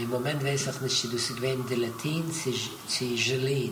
Im Moment weiß ich nicht, dass ich wende Latin, sie